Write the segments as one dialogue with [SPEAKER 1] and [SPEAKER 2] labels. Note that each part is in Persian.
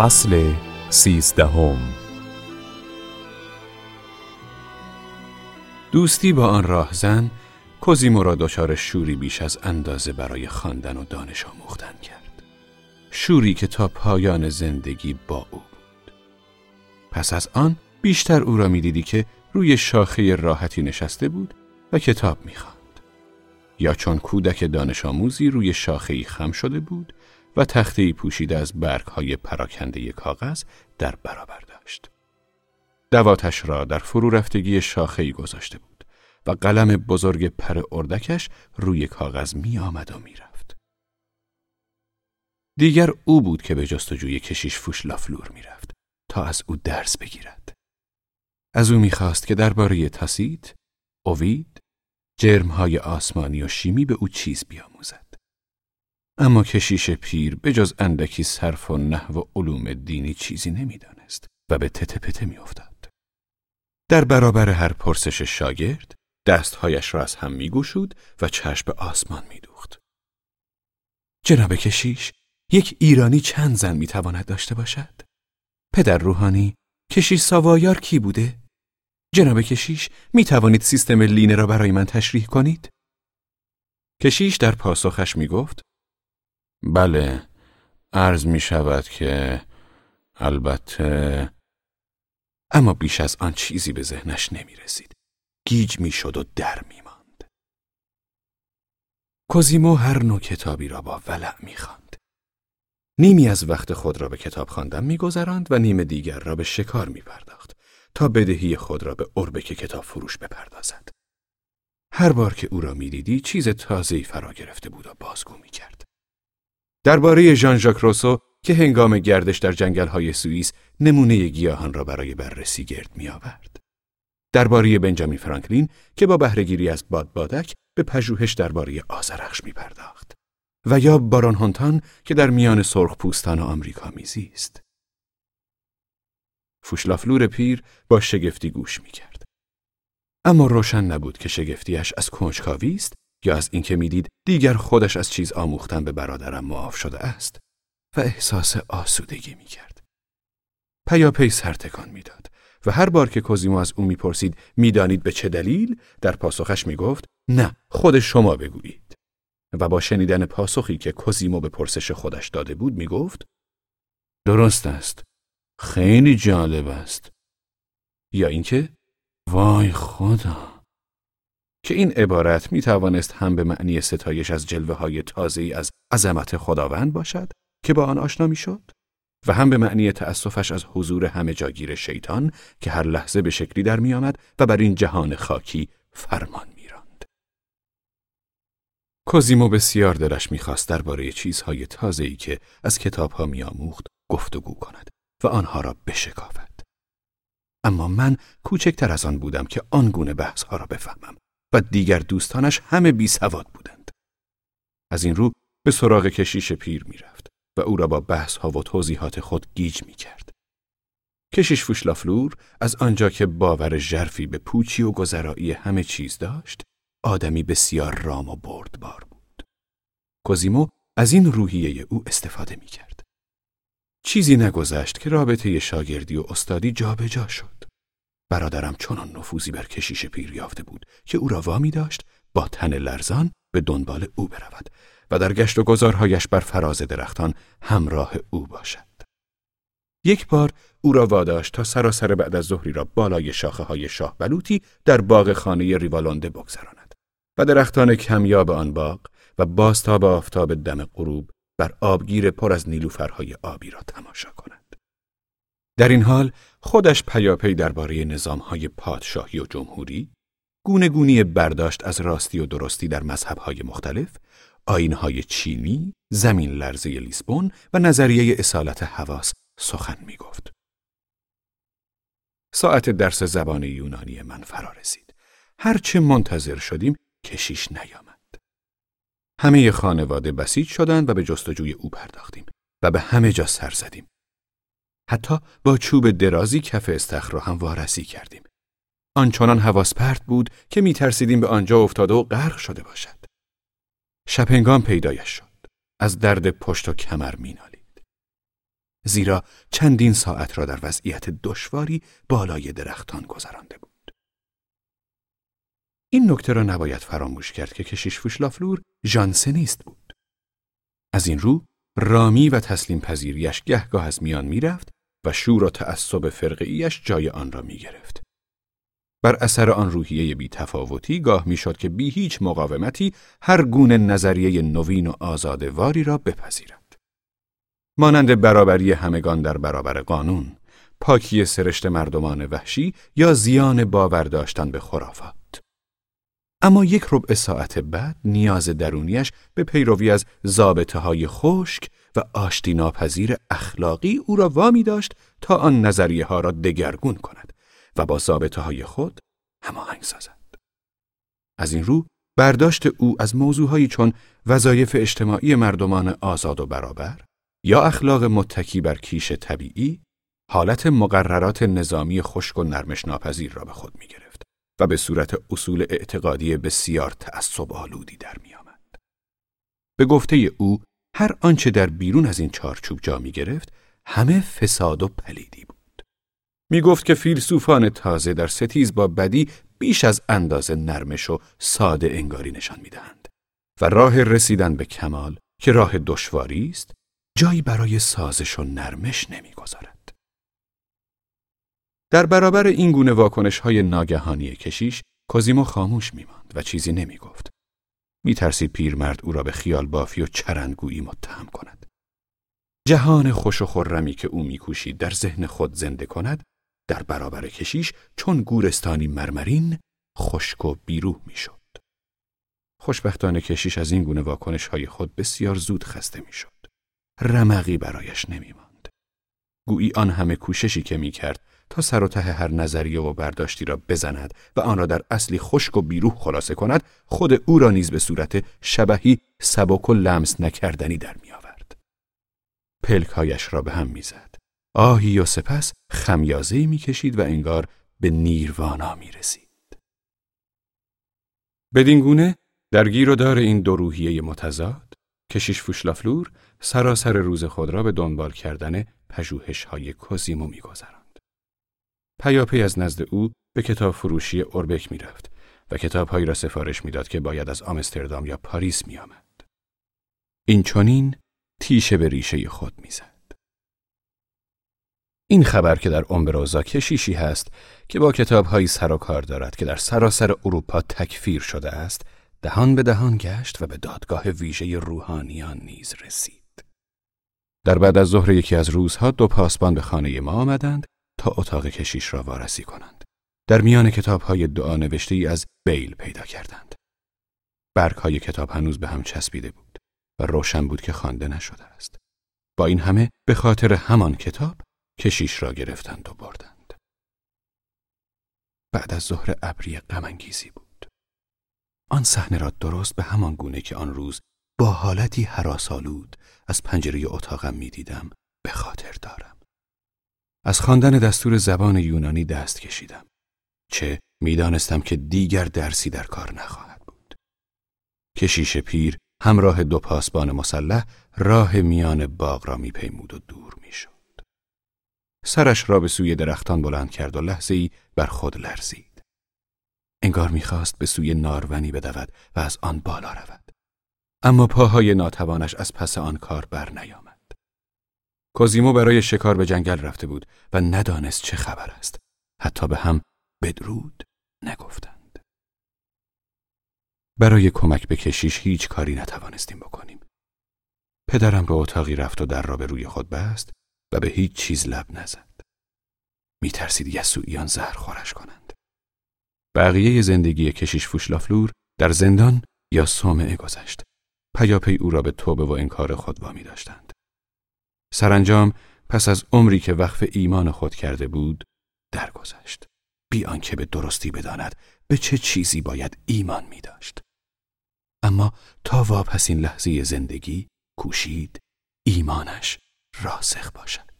[SPEAKER 1] فصل سیزدهم. دوستی با آن راهزن کوزیمو را دچار شوری بیش از اندازه برای خواندن و دانش آموختن کرد. شوری که تا پایان زندگی با او بود. پس از آن بیشتر او را می‌دیدی که روی شاخه راحتی نشسته بود و کتاب می‌خواند. یا چون کودک دانش آموزی روی شاخه خم شده بود و تخته پوشیده از برگ های پراکنده کاغذ در برابر داشت. دواتش را در فرو رفتگی شاخه گذاشته بود و قلم بزرگ پر اردکش روی کاغذ می آمد و می رفت. دیگر او بود که به جستجوی کشیش فوش لافلور می رفت تا از او درس بگیرد. از او می‌خواست که درباره تاسیت، اوید، جرمهای آسمانی و شیمی به او چیز بیاموزد. اما کشیش پیر به جز اندکی صرف و نحو و علوم دینی چیزی نمی‌دانست و به تته پته میافتاد. در برابر هر پرسش شاگرد دستهایش را از هم میگوشود و چشم به آسمان میدوخت. جناب کشیش، یک ایرانی چند زن می‌تواند داشته باشد؟ پدر روحانی، کشیش ساوایار کی بوده؟ جناب کشیش، می توانید سیستم لینه را برای من تشریح کنید؟ کشیش در پاسخش می گفت بله عرض می شود که البته اما بیش از آن چیزی به ذهنش نمی رسید. گیج می شد و در می ماند. کوزیمو هر نوع کتابی را با ولع می خاند. نیمی از وقت خود را به کتاب خواندن میگذراند و نیم دیگر را به شکار می پرداخت تا بدهی خود را به اربک کتاب فروش بپردازد. هر بار که او را می‌دیدی چیز تازه‌ای فرا گرفته بود و بازگو می کرد. درباره ژان ژاک روسو که هنگام گردش در جنگل‌های سوئیس نمونه گیاهان را برای بررسی گرد می‌آورد. درباره بنجامین فرانکلین که با بهره‌گیری از بادبادک به پژوهش درباره آزرخش می پرداخت. و یا بارون هونتان که در میان سرخ پوستان آمریکا میزیست. فوشلافلور پیر با شگفتی گوش می کرد. اما روشن نبود که شگفتیش از کنجکاوی است یا از اینکه می‌دید دیگر خودش از چیز آموختن به برادرم معاف شده است و احساس آسودگی می کرد. پیاپی سرتکان می‌داد و هر بار که کوزیمو از او می‌پرسید می‌دانید به چه دلیل در پاسخش می‌گفت نه خود شما بگویید. و با شنیدن پاسخی که کوزیمو به پرسش خودش داده بود می‌گفت درست است. خیلی جالب است. یا اینکه وای خدا! که این عبارت می توانست هم به معنی ستایش از جلوه های تازه از عظمت خداوند باشد که با آن آشنا می شد و هم به معنی تأسفش از حضور همه جاگیر شیطان که هر لحظه به شکلی در می آمد و بر این جهان خاکی فرمان می راند. کوزیمو بسیار دلش می‌خواست درباره چیزهای تازه‌ای که از کتابها میآموخت گفتگو کند و آنها را بشکافد. اما من کوچکتر از آن بودم که آن گونه بحثها را بفهمم و دیگر دوستانش همه بی سواد بودند. از این رو به سراغ کشیش پیر می رفت و او را با بحث ها و توضیحات خود گیج می کرد. کشیش فوشلافلور از آنجا که باور ژرفی به پوچی و گذرایی همه چیز داشت، آدمی بسیار رام و بردبار بود. کوزیمو از این روحیه او استفاده می کرد. چیزی نگذشت که رابطه شاگردی و استادی جابجا جا شد. برادرم چنان نفوذی بر کشیش پیر یافته بود که او را وامی داشت با تن لرزان به دنبال او برود و در گشت و گذارهایش بر فراز درختان همراه او باشد. یک بار او را واداشت تا سراسر بعد از ظهری را بالای شاخه های شاه بلوطی در باغ خانه ریوالونده بگذراند و درختان کمیاب آن باغ و بازتاب آفتاب دم غروب بر آبگیر پر از نیلوفرهای آبی را تماشا کند. در این حال خودش پیاپی درباره نظامهای پادشاهی و جمهوری، گونه گونی برداشت از راستی و درستی در مذهبهای مختلف، آینهای چینی، زمین لرزه لیسبون و نظریه اصالت حواس سخن می گفت. ساعت درس زبان یونانی من فرا رسید. هرچه منتظر شدیم کشیش نیامد. همه خانواده بسیج شدند و به جستجوی او پرداختیم و به همه جا سر زدیم. حتی با چوب درازی کف استخر را هم وارسی کردیم. آنچنان حواس پرت بود که می ترسیدیم به آنجا افتاده و غرق شده باشد. شپنگام پیدایش شد. از درد پشت و کمر می نالید. زیرا چندین ساعت را در وضعیت دشواری بالای درختان گذرانده بود. این نکته را نباید فراموش کرد که کشیش فوشلافلور ژانسنیست بود. از این رو رامی و تسلیم پذیریش گهگاه از میان می‌رفت و شور و تعصب فرقیش جای آن را می گرفت. بر اثر آن روحیه بی تفاوتی گاه می‌شد که بی هیچ مقاومتی هر گونه نظریه نوین و آزادواری را بپذیرد. مانند برابری همگان در برابر قانون، پاکی سرشت مردمان وحشی یا زیان باور داشتن به خرافات. اما یک ربع ساعت بعد نیاز درونیش به پیروی از زابطه های خشک و آشتی ناپذیر اخلاقی او را وامی داشت تا آن نظریه ها را دگرگون کند و با زابطه های خود هماهنگ سازد. از این رو برداشت او از موضوعهایی چون وظایف اجتماعی مردمان آزاد و برابر یا اخلاق متکی بر کیش طبیعی حالت مقررات نظامی خشک و نرمش ناپذیر را به خود می گرفت و به صورت اصول اعتقادی بسیار تعصب آلودی در می آمد. به گفته او هر آنچه در بیرون از این چارچوب جا می گرفت همه فساد و پلیدی بود. می گفت که فیلسوفان تازه در ستیز با بدی بیش از اندازه نرمش و ساده انگاری نشان می دهند و راه رسیدن به کمال که راه دشواری است جایی برای سازش و نرمش نمی گذارد. در برابر این گونه واکنش های ناگهانی کشیش کوزیمو خاموش می ماند و چیزی نمی گفت. می ترسید پیرمرد او را به خیال بافی و چرندگویی متهم کند. جهان خوش و خرمی که او میکوشید در ذهن خود زنده کند در برابر کشیش چون گورستانی مرمرین خشک و بیروح می‌شد. خوشبختانه کشیش از این گونه واکنش های خود بسیار زود خسته می‌شد. رمقی برایش نمیماند. گویی آن همه کوششی که می‌کرد تا سر و ته هر نظریه و برداشتی را بزند و آن را در اصلی خشک و بیروح خلاصه کند خود او را نیز به صورت شبهی سبک و لمس نکردنی در می آورد. پلکهایش را به هم می‌زد. آهی و سپس خمیازه می کشید و انگار به نیروانا می رسید. بدین گونه گیر و دار این دو روحیه متضاد کشیش فوشلافلور سراسر روز خود را به دنبال کردن پژوهش های کوزیمو میگذراند. پیاپی از نزد او به کتاب فروشی اوربک می‌رفت و کتابهایی را سفارش می‌داد که باید از آمستردام یا پاریس میآمد. این چونین تیشه به ریشه خود می‌زد. این خبر که در امبروزا کشیشی هست که با کتابهایی سر و کار دارد که در سراسر اروپا تکفیر شده است دهان به دهان گشت و به دادگاه ویژه روحانیان نیز رسید. در بعد از ظهر یکی از روزها دو پاسبان به خانه ما آمدند تا اتاق کشیش را وارسی کنند. در میان کتابهای دعا نوشته ای از بیل پیدا کردند. برگ های کتاب هنوز به هم چسبیده بود و روشن بود که خوانده نشده است. با این همه به خاطر همان کتاب کشیش را گرفتند و بردند. بعد از ظهر ابری غمانگیزی بود. آن صحنه را درست به همان گونه که آن روز با حالتی حراسالود از پنجره اتاقم می‌دیدم به خاطر دارم. از خواندن دستور زبان یونانی دست کشیدم. چه می‌دانستم که دیگر درسی در کار نخواهد بود. کشیش پیر همراه دو پاسبان مسلح راه میان باغ را میپیمود و دور می‌شد. سرش را به سوی درختان بلند کرد و لحظه ای بر خود لرزید. انگار می‌خواست به سوی نارونی بدود و از آن بالا رود. اما پاهای ناتوانش از پس آن کار بر نیامد. کوزیمو برای شکار به جنگل رفته بود و ندانست چه خبر است. حتی به هم بدرود نگفتند. برای کمک به کشیش هیچ کاری نتوانستیم بکنیم. پدرم به اتاقی رفت و در را به روی خود بست و به هیچ چیز لب نزد. می ترسید یسوعیان زهر خورش کنند. بقیه زندگی کشیش فوشلافلور در زندان یا صومعه گذشت. پیاپی او را به توبه و انکار خود وامی داشتند. سرانجام پس از عمری که وقف ایمان خود کرده بود درگذشت. بی آنکه به درستی بداند به چه چیزی باید ایمان می داشت. اما تا واپسین لحظه زندگی کوشید ایمانش راسخ باشد.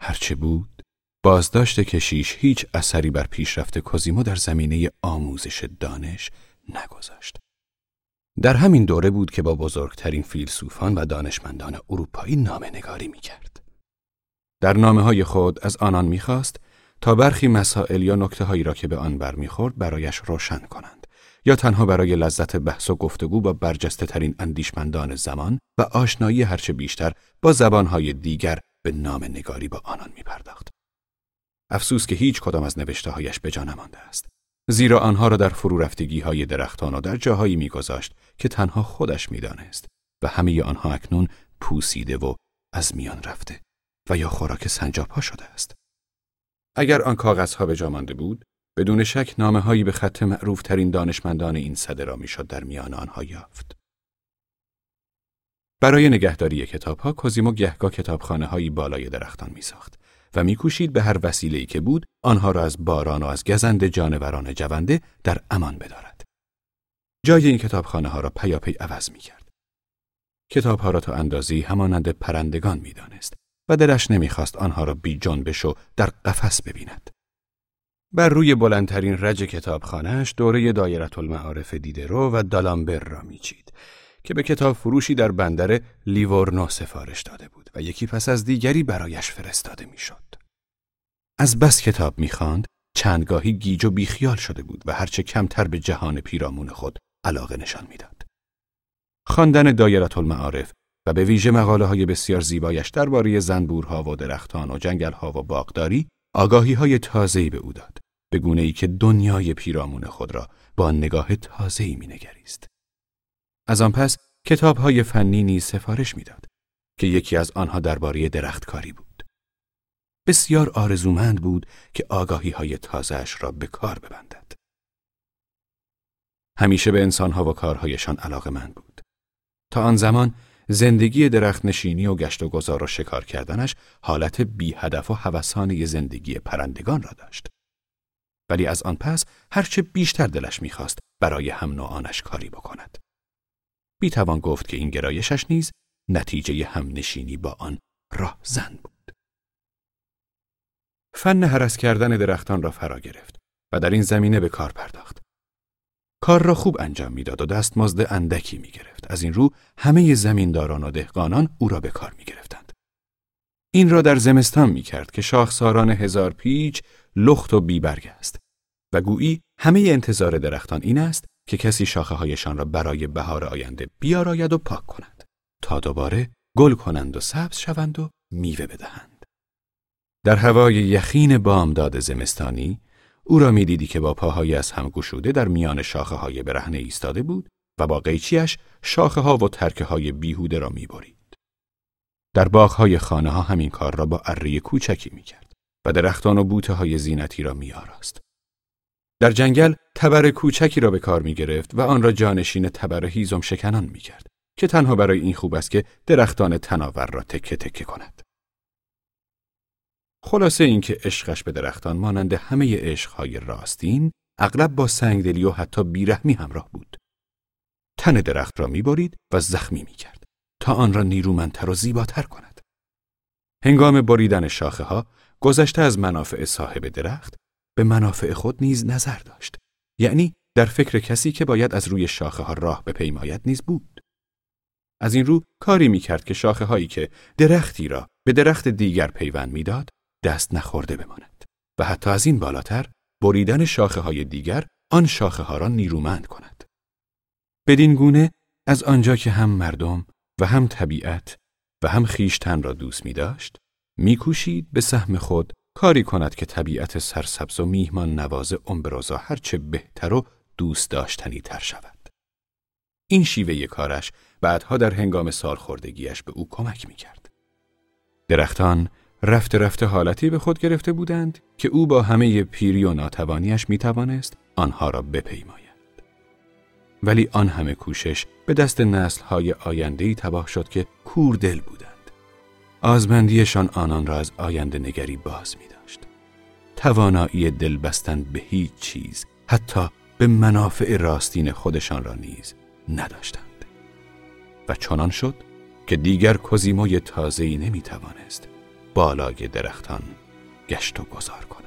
[SPEAKER 1] هرچه بود، بازداشت کشیش هیچ اثری بر پیشرفت کوزیمو در زمینه آموزش دانش نگذاشت. در همین دوره بود که با بزرگترین فیلسوفان و دانشمندان اروپایی نامه نگاری می کرد. در نامه های خود از آنان می‌خواست تا برخی مسائل یا نکته هایی را که به آن برمیخورد برایش روشن کنند یا تنها برای لذت بحث و گفتگو با برجسته ترین اندیشمندان زمان و آشنایی هرچه بیشتر با زبانهای دیگر به نام نگاری با آنان می پرداخت. افسوس که هیچ کدام از نوشته هایش به جا نمانده است. زیرا آنها را در فرو رفتگی های درختان و در جاهایی میگذاشت که تنها خودش می‌دانست و همه آنها اکنون پوسیده و از میان رفته و یا خوراک سنجاب ها شده است. اگر آن کاغذها به جا مانده بود، بدون شک نامه هایی به خط معروف ترین دانشمندان این صده را می‌شد در میان آنها یافت. برای نگهداری کتاب ها کوزیمو گهگاه کتابخانه هایی بالای درختان می ساخت و میکوشید به هر وسیله‌ای که بود آنها را از باران و از گزند جانوران جونده در امان بدارد. جای این کتابخانه ها را پیاپی عوض می کرد. کتاب ها را تا اندازی همانند پرندگان می دانست و دلش نمی‌خواست آنها را بی جنبش و در قفس ببیند. بر روی بلندترین رج کتابخانهش دوره دایرت المعارف دیدرو و دالامبر را میچید که به کتاب فروشی در بندر لیورنو سفارش داده بود و یکی پس از دیگری برایش فرستاده می‌شد. از بس کتاب می‌خواند چندگاهی گیج و بیخیال شده بود و هرچه کمتر به جهان پیرامون خود علاقه نشان می‌داد. خواندن دایرت المعارف و به ویژه مقاله های بسیار زیبایش درباره زنبورها و درختان و جنگلها و باغداری آگاهی های تازه‌ای به او داد به گونه ای که دنیای پیرامون خود را با نگاه تازه‌ای مینگریست. از آن پس کتاب های فنی نیز سفارش می‌داد که یکی از آنها درباره درختکاری بود. بسیار آرزومند بود که آگاهی های تازهش را به کار ببندد. همیشه به انسانها و کارهایشان علاقه من بود تا آن زمان زندگی درخت نشینی و گشت و گذار و شکار کردنش حالت بی هدف و هوسانه زندگی پرندگان را داشت. ولی از آن پس هرچه بیشتر دلش می‌خواست برای هم نوعانش کاری بکند. می توان گفت که این گرایشش نیز نتیجه هم نشینی با آن راه زن بود. فن هرس کردن درختان را فرا گرفت و در این زمینه به کار پرداخت. کار را خوب انجام می‌داد و دستمزد اندکی می گرفت. از این رو همه زمینداران و دهقانان او را به کار می گرفتند. این را در زمستان می کرد که شاخساران هزار پیچ لخت و بیبرگ است و گویی همه انتظار درختان این است که کسی شاخه هایشان را برای بهار آینده بیاراید و پاک کند تا دوباره گل کنند و سبز شوند و میوه بدهند. در هوای یخین بامداد زمستانی او را می‌دیدی که با پاهای از هم گشوده در میان شاخه های برهنه ایستاده بود و با قیچیش شاخه ها و ترکه های بیهوده را می‌برید. در باغ های خانه ها همین کار را با اره کوچکی می‌کرد و درختان و بوته های زینتی را میآراست. در جنگل تبر کوچکی را به کار می گرفت و آن را جانشین تبر هیزم شکنان می کرد که تنها برای این خوب است که درختان تناور را تکه تکه کند. خلاصه اینکه عشقش به درختان مانند همه عشقهای راستین اغلب با سنگدلی و حتی بیرحمی همراه بود. تن درخت را می‌برید و زخمی می‌کرد تا آن را نیرومندتر و زیباتر کند. هنگام بریدن شاخه ها گذشته از منافع صاحب درخت به منافع خود نیز نظر داشت. یعنی در فکر کسی که باید از روی شاخه ها راه به پیمایت نیز بود. از این رو کاری می‌کرد که شاخه هایی که درختی را به درخت دیگر پیوند می‌داد دست نخورده بماند و حتی از این بالاتر بریدن شاخه های دیگر آن شاخه ها را نیرومند کند. بدین گونه از آنجا که هم مردم و هم طبیعت و هم خیشتن را دوست می داشت، می کوشید به سهم خود کاری کند که طبیعت سرسبز و میهمان نواز امبرازا هرچه بهتر و دوست داشتنی تر شود. این شیوه کارش بعدها در هنگام سالخوردگیش به او کمک می کرد. درختان رفته رفته حالتی به خود گرفته بودند که او با همه پیری و ناتوانیش می توانست آنها را بپیماید. ولی آن همه کوشش به دست نسلهای آیندهی تباه شد که کور دل بودند. آزمندیشان آنان را از آینده نگری باز می داشت. توانایی دل بستن به هیچ چیز حتی به منافع راستین خودشان را نیز نداشتند. و چنان شد که دیگر کوزیموی تازه‌ای نمی توانست بالای درختان گشت و گذار کن.